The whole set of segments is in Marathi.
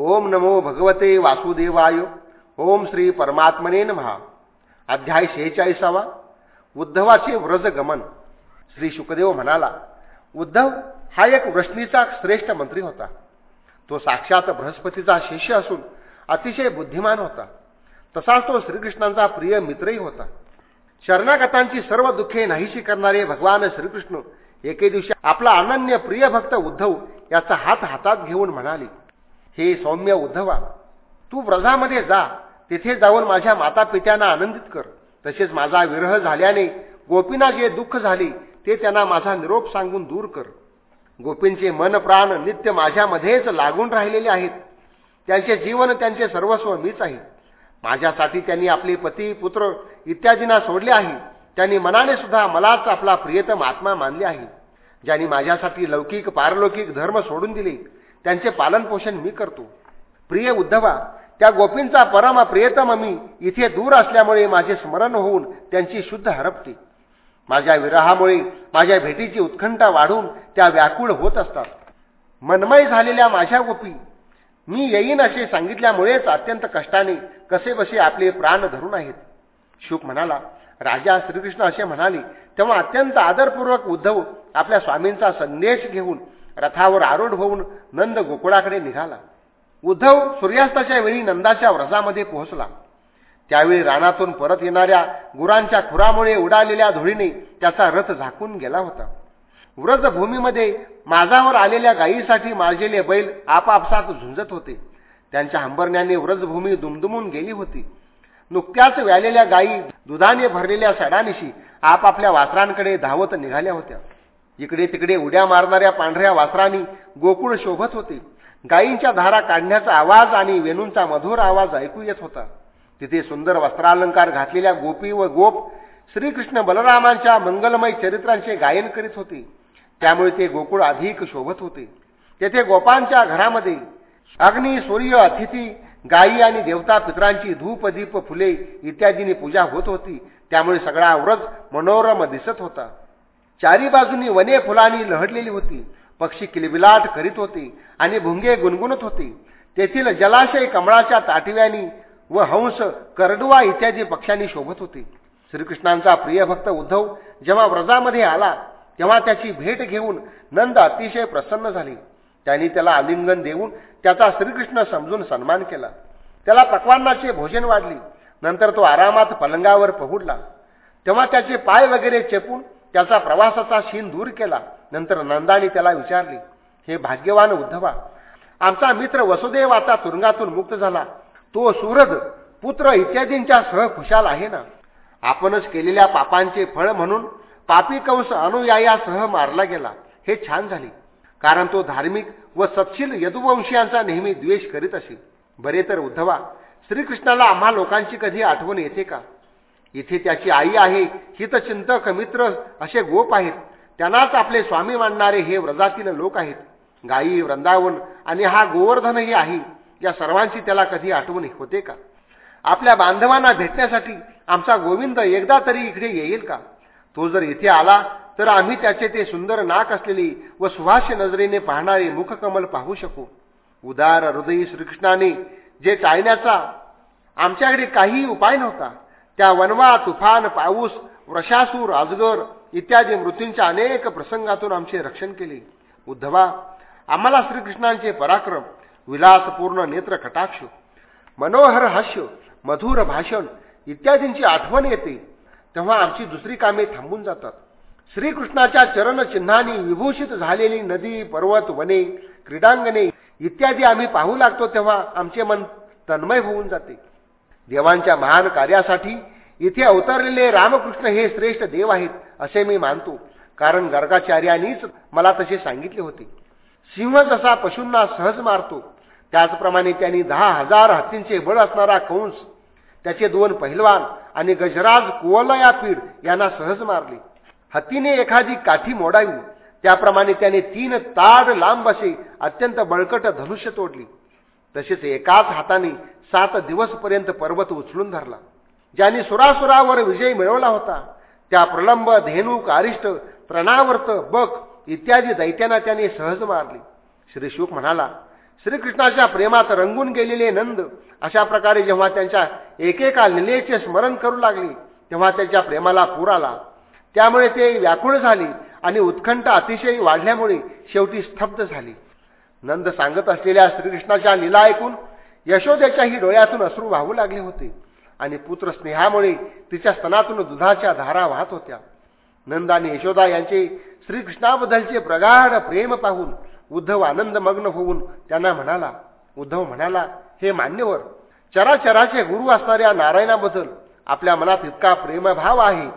ओम नमो भगवते वासुदेवाय. ओम श्री परमात्मने महा अध्याय शेहेचाळीसावा. उद्धवाचे व्रजगमन श्री शुकदेव म्हणाला उद्धव हा एक वृष्णीचा श्रेष्ठ मंत्री होता. तो साक्षात बृहस्पतीचा शिष्य असून अतिशय बुद्धिमान होता. तसाच तो श्रीकृष्णांचा प्रिय मित्रही होता. शरणागतांची सर्व दुःखे नाहीशी करणारे भगवान श्रीकृष्ण एके दिवशी आपला अनन्य प्रिय भक्त उद्धव याचा हात हातात घेऊन म्हणाले हे सौम्य उद्धवा तू व्रजामध्ये जा तिथे जाऊन माझ्या माता पित्यांना आनंदित कर. तसेच माझा विरह झाल्याने गोपींना जे दुःख झाले ते त्यांना माझा निरोप सांगून दूर कर. गोपींचे मन प्राण नित्य माझ्यामध्येच लागून राहिलेले आहेत. त्यांचे जीवन त्यांचे सर्वस्व मीच आहे. माझ्यासाठी त्यांनी आपले पती पुत्र इत्यादींना सोडले आहे. त्यांनी मनाने सुद्धा मलाच आपला प्रियतम आत्मा मानले आहे. ज्यांनी माझ्यासाठी लौकिक पारलौकिक धर्म सोडून दिले त्यांचे पालनपोषण मी करतो. प्रिय उद्धवा त्या गोपींचा परमा प्रियतम मी इथे दूर असल्यामुळे माझे स्मरण होऊन त्यांची शुद्ध हरपते. माझ्या विरहामुळे माझ्या भेटीची उत्खंठा वाढून त्या व्याकुळ होत असतात. मनमय झालेल्या माझ्या गोपी मी येईन असे सांगितल्यामुळेच अत्यंत कष्टाने कसे बसे आपले प्राण धरून आहेत. शुक म्हणाला राजा श्रीकृष्ण असे म्हणाले तेव्हा अत्यंत आदरपूर्वक उद्धव आपल्या स्वामींचा संदेश घेऊन रथावर आरूढ होऊन नंद गोकुळाकडे निघाला. उद्धव सूर्यास्ताच्या वेळी नंदाच्या व्रजामध्ये पोहोचला. त्यावेळी रानातून परत येणाऱ्या गुरांच्या खुरामुळे उडालेल्या धुळीने त्याचा रथ झाकून गेला होता. व्रजभूमीमध्ये माझावर आलेल्या गायीसाठी मारलेले बैल आपापसात झुंजत होते. त्यांच्या हंबरण्याने व्रजभूमी दुमदुमून गेली होती. नुकत्याच व्यालेल्या गायी दुधाने भरलेल्या सडानिशी आपापल्या वासरांकडे धावत निघाल्या होत्या. इकडे तिकडे उड्या मारणाऱ्या पांढऱ्या वासरांनी गोकुळ शोभत होते. गायींच्या धारा काढण्याचा आवाज आणि वेणूंचा मधुर आवाज ऐकू येत होता. तिथे सुंदर वस्त्रालंकार घातलेल्या गोपी व गोप श्रीकृष्ण बलरामांच्या मंगलमय चरित्रांचे गायन करीत होते. त्यामुळे ते गोकुळ अधिक शोभत होते. तेथे गोपांच्या घरामध्ये अग्नी सूर्य अतिथी गायी आणि देवता पित्रांची धूप दीप फुले इत्यादींनी पूजा होत होती. त्यामुळे सगळा व्रज मनोरम दिसत होता. चारी बाजूनी वने फुलांनी लहडलेली होती. पक्षी किलबिलाट करीत होते आणि भुंगे गुणगुणत होते. तेथील जलाशय कमळाच्या ताटव्यानी व हंस करडुवा इत्यादी पक्ष्यांनी शोभत होते. श्रीकृष्णांचा प्रिय भक्त उद्धव जेव्हा व्रजामध्ये आला तेव्हा त्याची भेट घेऊन नंद अतिशय प्रसन्न झाले. त्यांनी त्याला आलिंगन देऊन त्याचा श्रीकृष्ण समजून सन्मान केला. त्याला पकवानाचे भोजन वाढले. नंतर तो आरामात पलंगावर पहुडला. तेव्हा त्याचे पाय वगैरे चेपून त्याचा प्रवासाचा शीन दूर केला. नंतर नंदाने त्याला विचारले हे भाग्यवान उद्धवा आमचा मित्र वसुदेव आता तुरुंगातून मुक्त झाला. तो सुरद पुत्र इत्यादींच्या सह खुशाल आहे ना? आपणच केलेल्या पापांचे फळ म्हणून पापी कंस अनुयायासह मारला गेला. हे छान झाले कारण तो धार्मिक व सत्शील यदुवंशीयांचा नेहमी द्वेष करीत असे. बरे तर उद्धवा श्रीकृष्णाला आम्हा लोकांची कधी आठवण येते का? इथे त्याची आई आहे हितचिंतक मित्र असे गोप आहेत. त्यांनाच आपले स्वामी मानणारे हे व्रजातील लोक आहेत. गायी वृंदावन आणि हा गोवर्धनही आहे. या सर्वांची त्याला कधी आठवण होते का? आपल्या बांधवांना भेटण्यासाठी आमचा गोविंद एकदा तरी इकडे येईल का? तो जर इथे आला तर आम्ही त्याचे ते सुंदर नाक असलेली व सुभाष्य नजरेने पाहणारे मुखकमल पाहू शकू. उदार हृदयी श्रीकृष्णाने जे टाळण्याचा आमच्याकडे काही उपाय नव्हता त्या वनवा तुफान पाऊस वृषासूर अजगर इत्यादी मृत्यूंच्या अनेक प्रसंगातून आमचे रक्षण केले. उद्धवा आम्हाला श्रीकृष्णांचे पराक्रम विलासपूर्ण नेत्र कटाक्ष मनोहर हास्य मधुर भाषण इत्यादींची आठवण येते तेव्हा आमची दुसरी कामे थांबून जातात. श्रीकृष्णाच्या चरणचिन्हांनी विभूषित झालेली नदी पर्वत वने क्रीडांगणे इत्यादी आम्ही पाहू लागतो तेव्हा आमचे मन तन्मय होऊन जाते. देवांच्या महान कार्यासाठी इथे अवतरलेले रामकृष्ण हे श्रेष्ठ देव आहेत असे मी मानतो. कारण गर्गाचार्यांनीच मला तसे सांगितले होते. सिंह जसा पशूंना सहज मारतो त्याचप्रमाणे त्यांनी दहा हजार हत्तींचे बळ असणारा कंस त्याचे दोन पहिलवान आणि गजराज कुवलया पीड यांना सहज मारले. हत्तीने एखादी काठी मोडावी त्याप्रमाणे त्याने तीन ताड लांब असे अत्यंत बळकट धनुष्य तोडली. तसेच एकाच हाताने सात दिवसपर्यंत पर्वत उचलून धरला. ज्यांनी सुरासुरावर विजय मिळवला होता त्या प्रलंब धेनूक आरिष्ट प्रणावर्त बक इत्यादी दैत्यांना त्याने सहज मारले. श्री शुक म्हणाला श्रीकृष्णाच्या प्रेमात रंगून गेलेले नंद अशा प्रकारे जेव्हा त्यांच्या एकेका लिलेचे स्मरण करू लागले तेव्हा त्यांच्या प्रेमाला पूर आला. त्यामुळे ते व्याकुळ झाले आणि उत्कंठ अतिशय वाढल्यामुळे शेवटी स्तब्ध झाली. नंद सांगत असलेल्या श्रीकृष्णाच्या लीला ऐकून यशोदेच्याही डोळ्यातून अश्रू वाहू लागले होते. आणि पुत्र स्नेहामुळे तिच्या स्तनातून दुधाच्या धारा वाहत होत्या. नंद आणि यशोदा यांचे श्रीकृष्णाबद्दलचे प्रगाढ प्रेम पाहून उद्धव आनंदमग्न होऊन त्यांना म्हणाला उद्धव म्हणाला हे मान्यवर चराचराचे गुरु असणाऱ्या नारायणाबद्दल आपल्या मनात इतका प्रेमभाव आहे.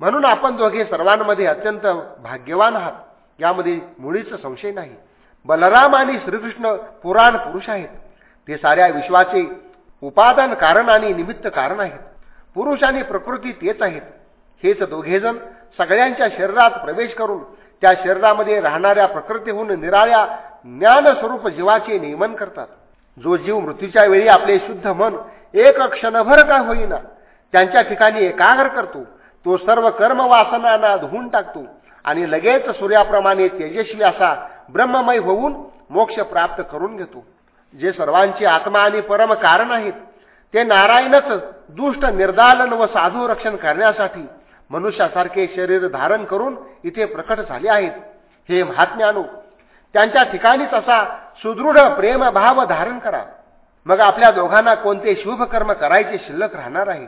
म्हणून आपण दोघे सर्वांमध्ये अत्यंत भाग्यवान आहात. यामध्ये मुळीच संशय नाही. बलराम आणि श्रीकृष्ण पुराण पुरुष आहेत. ते साऱ्या विश्वाचे उपादान कारण आणि निमित्त कारण आहेत. पुरुष आणि प्रकृती तेच आहेत. हेच दोघेजण सगळ्यांच्या शरीरात प्रवेश करून त्या शरीरामध्ये राहणाऱ्या प्रकृतीहून निराळ्या ज्ञानस्वरूप जीवाचे नियमन करतात. जो जीव मृत्यूच्या वेळी आपले शुद्ध मन एक क्षणभर का होईना त्यांच्या ठिकाणी एकाग्र करतो तो सर्व कर्मवासनांना धुवून टाकतो आणि लगेच सूर्याप्रमाणे तेजस्वी असा ब्रह्ममय होऊन मोक्ष प्राप्त करून घेतो. जे सर्वांची आत्मा आणि परम कारण आहेत ते नारायणच दुष्ट निर्दालन व साधू रक्षण करण्यासाठी मनुष्यासारखे शरीर धारण करून इथे प्रकट झाले आहेत. हे महात्म्यानो त्यांच्या ठिकाणीच असा सुदृढ प्रेमभाव धारण करा. मग आपल्या दोघांना कोणते शुभ कर्म करायचे शिल्लक राहणार आहे?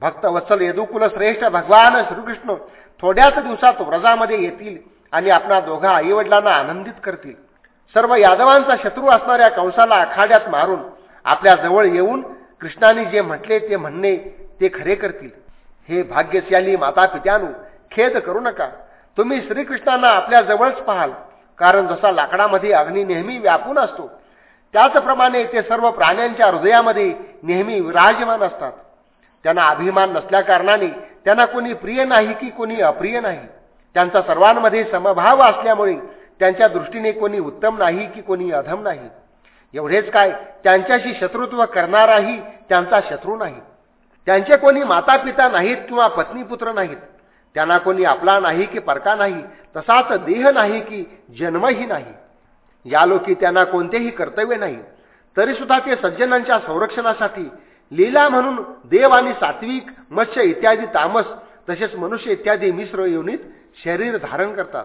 भक्त वत्सल यदुकुल श्रेष्ठ भगवान श्रीकृष्ण थोड्याच दिवसात व्रजामध्ये येतील आणि आपल्या दोघा आईवडिलांना आनंदित करतील. सर्व यादवांचा शत्रू असणाऱ्या कंसाला आखाड्यात मारून आपल्या जवळ येऊन कृष्णाने जे म्हटले ते म्हणणे ते खरे करतील. हे भाग्यशाली माता पित्यानु खेद करू नका. तुम्ही श्रीकृष्णांना आपल्या जवळच पाहाल. कारण जसा लाकडामध्ये अग्नी नेहमी व्यापून असतो त्याचप्रमाणे ते सर्व प्राण्यांच्या हृदयामध्ये नेहमी विराजमान असतात. त्यांना अभिमान नसल्याकारणाने त्यांना कोणी प्रिय नाही की कोणी अप्रिय नाही. त्यांचा सर्वांमध्ये समभाव असल्यामुळे त्यांच्या दृष्टीने कोणी उत्तम नाही की कोणी अधम नाही. एवढेच काय त्यांच्याशी शत्रुत्व करणाराही त्यांचा शत्रू नाही. त्यांचे कोणी माता पिता नाहीत किंवा पत्नीपुत्र नाहीत. त्यांना कोणी आपला नाही की परका नाही तसाच देह नाही की जन्मही नाही. या लोकी त्यांना कोणतेही कर्तव्य नाही. तरी सुद्धा ते सज्जनांच्या संरक्षणासाठी लीला म्हणून देव आणि सात्विक मत्स्य इत्यादी तामस तसेच मनुष्य इत्यादी मिश्र योनीत शरीर धारण करतात.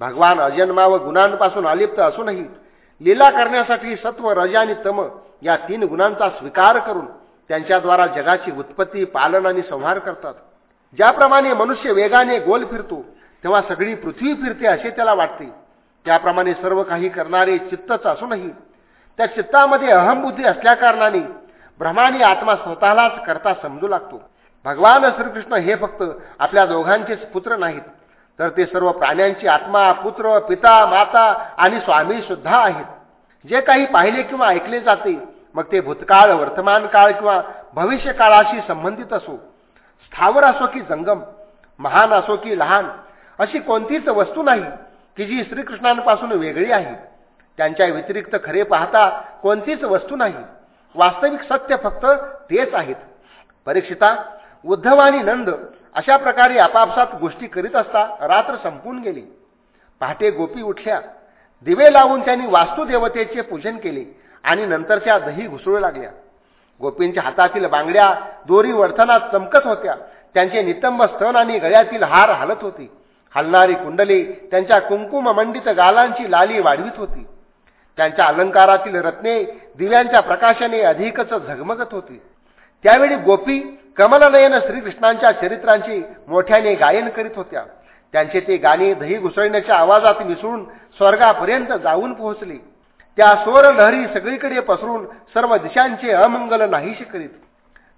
भगवान अजन्मा व गुणांपासून अलिप्त असूनही लीला करण्यासाठी सत्व रज आणि तम या तीन गुणांचा स्वीकार करून त्यांच्याद्वारा जगाची उत्पत्ती पालन आणि संहार करतात. ज्याप्रमाणे मनुष्य वेगाने गोल फिरतो तेव्हा सगळी पृथ्वी फिरते असे त्याला वाटते. त्याप्रमाणे सर्व काही करणारे चित्तच असूनही त्या चित्तामध्ये अहमबुद्धी असल्याकारणाने ब्रह्माने आत्मा स्वतःलाच करता समजू लागतो. भगवान श्रीकृष्ण हे फक्त आपल्या दोघांचेच पुत्र नाहीत. तर ते सर्व प्राण्यांची आत्मा पुत्र पिता माता आणि स्वामी सुद्धा आहेत. जे काही पाहिले किंवा ऐकले जाते मग ते भूतकाळ वर्तमान काळ किंवा भविष्य काळाशी संबंधित असो. स्थावर असो की जंगम महान असो की लहान अशी कोणतीच वस्तू नाही की जी श्रीकृष्णांपासून वेगळी आहे. त्यांच्या व्यतिरिक्त खरे पाहता कोणतीच वस्तू नाही. वास्तविक सत्य फक्त तेच आहेत. परीक्षिता उद्धव आणि नंद अशा प्रकारे आपापसात गोष्टी करीत असता रात्र संपून गेली. पहाटे गोपी उठल्या. दिवे लावून त्यांनी वास्तुदेवतेचे पूजन केले आणि नंतर त्या दही घुसळू लागल्या. गोपींच्या हातातील बांगड्या दोरी वर्तनात चमकत होत्या. त्यांचे नितंब स्तन आणि गळ्यातील हार हालत होती. हलणारी कुंडली त्यांच्या कुंकुममंडित गालांची लाली वाढवित होती. त्यांच्या अलंकारातील रत्ने दिव्यांच्या प्रकाशाने अधिकच झगमगत होती. त्यावेळी गोपी कमलनयन श्रीकृष्णांच्या चरित्रांची मोठ्याने गायन करीत होत्या. त्यांचे ते गाणे दही घुसळण्याच्या आवाजात मिसळून स्वर्गापर्यंत जाऊन पोहोचले. त्या स्वर लहरी सगळीकडे पसरून सर्व दिशांचे अमंगल नाहीशी करीत.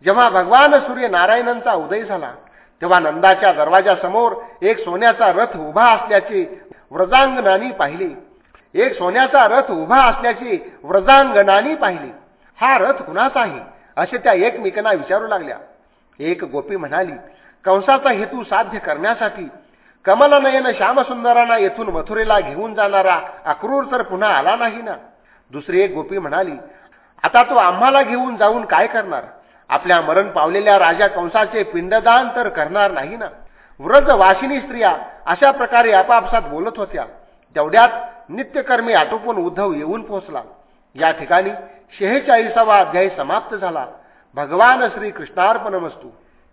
जेव्हा भगवान सूर्य नारायणांचा उदय झाला तेव्हा नंदाच्या दरवाजासमोर एक सोन्याचा रथ उभा असल्याचे व्रजांगणानी पाहिले. एक सोन्याचा रथ उभा असल्याचे व्रजांगणानी पाहिले. हा रथ कुणाचा आहे? असे त्या एकमेकांना विचारू लागल्या. एक गोपी म्हणाली कंसाचा हेतू साध्य करण्यासाठी कमलनयन श्यामसुंदरांना येथून मथुरेला घेऊन जाणारा अक्रूर तर पुन्हा आला नाही ना? दुसरी एक गोपी म्हणाली आता तो आम्हाला घेऊन जाऊन काय करणार? आपल्या मरण पावलेल्या राजा कंसाचे पिंडदान तर करणार नाही ना? व्रज वाशिनी स्त्रिया अशा प्रकारे आपापसात बोलत होत्या. तेवढ्यात नित्यकर्मी आटोपून उद्धव येऊन पोहोचला. या ठिकाणी शेहेचाळीसावा अध्याय समाप्त झाला. भगवान श्री कृष्णार्पण वस्तू